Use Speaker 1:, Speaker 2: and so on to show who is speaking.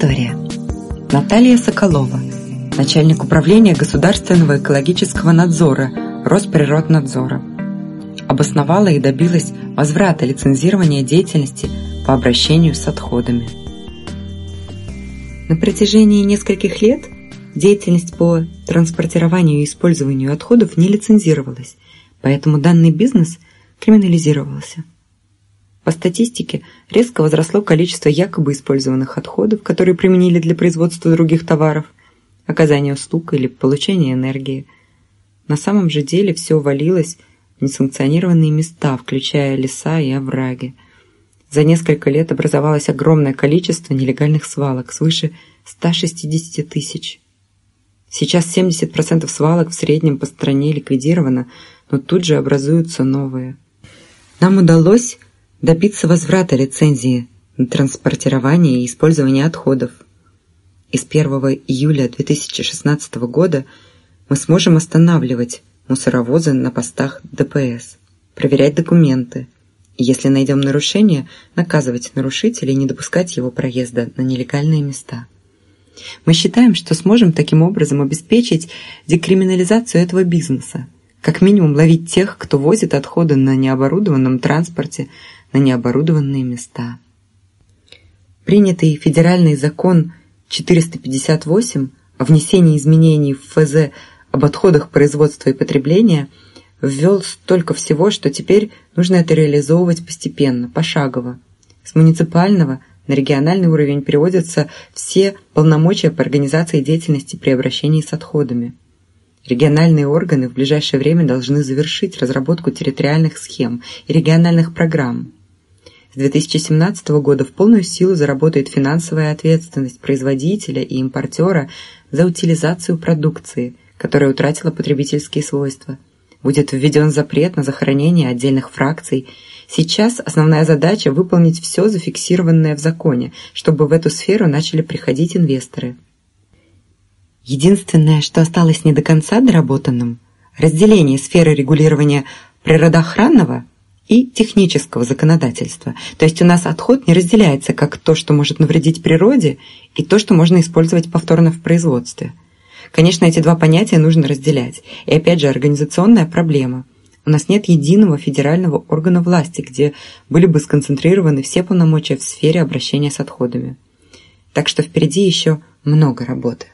Speaker 1: История. Наталья Соколова, начальник управления государственного экологического надзора Росприроднадзора. Обосновала и добилась возврата лицензирования деятельности по обращению с отходами. На протяжении нескольких лет деятельность по транспортированию и использованию отходов не лицензировалась, поэтому данный бизнес криминализировался. По статистике, резко возросло количество якобы использованных отходов, которые применили для производства других товаров, оказания услуг или получения энергии. На самом же деле все валилось в несанкционированные места, включая леса и овраги. За несколько лет образовалось огромное количество нелегальных свалок, свыше 160 тысяч. Сейчас 70% свалок в среднем по стране ликвидировано, но тут же образуются новые. Нам удалось добиться возврата лицензии на транспортирование и использование отходов. И с 1 июля 2016 года мы сможем останавливать мусоровозы на постах ДПС, проверять документы, и если найдем нарушение, наказывать нарушителя и не допускать его проезда на нелегальные места. Мы считаем, что сможем таким образом обеспечить декриминализацию этого бизнеса, как минимум ловить тех, кто возит отходы на необорудованном транспорте на необорудованные места. Принятый федеральный закон 458 о внесении изменений в ФЗ об отходах производства и потребления ввел столько всего, что теперь нужно это реализовывать постепенно, пошагово. С муниципального на региональный уровень переводятся все полномочия по организации деятельности при обращении с отходами. Региональные органы в ближайшее время должны завершить разработку территориальных схем и региональных программ. С 2017 года в полную силу заработает финансовая ответственность производителя и импортера за утилизацию продукции, которая утратила потребительские свойства. Будет введен запрет на захоронение отдельных фракций. Сейчас основная задача – выполнить все зафиксированное в законе, чтобы в эту сферу начали приходить инвесторы. Единственное, что осталось не до конца доработанным – разделение сферы регулирования природоохранного и технического законодательства. То есть у нас отход не разделяется как то, что может навредить природе, и то, что можно использовать повторно в производстве. Конечно, эти два понятия нужно разделять. И опять же, организационная проблема. У нас нет единого федерального органа власти, где были бы сконцентрированы все полномочия в сфере обращения с отходами. Так что впереди еще много работы.